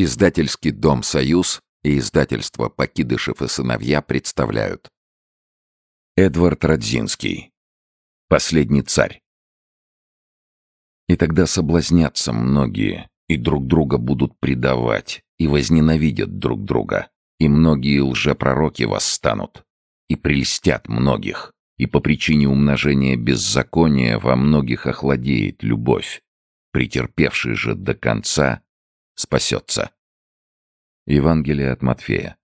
Издательский дом «Союз» и издательство «Покидышев и сыновья» представляют. Эдвард Радзинский. Последний царь. И тогда соблазнятся многие, и друг друга будут предавать, и возненавидят друг друга, и многие лжепророки восстанут, и прельстят многих, и по причине умножения беззакония во многих охладеет любовь, претерпевший же до конца спасется. Евангелие от Матфея,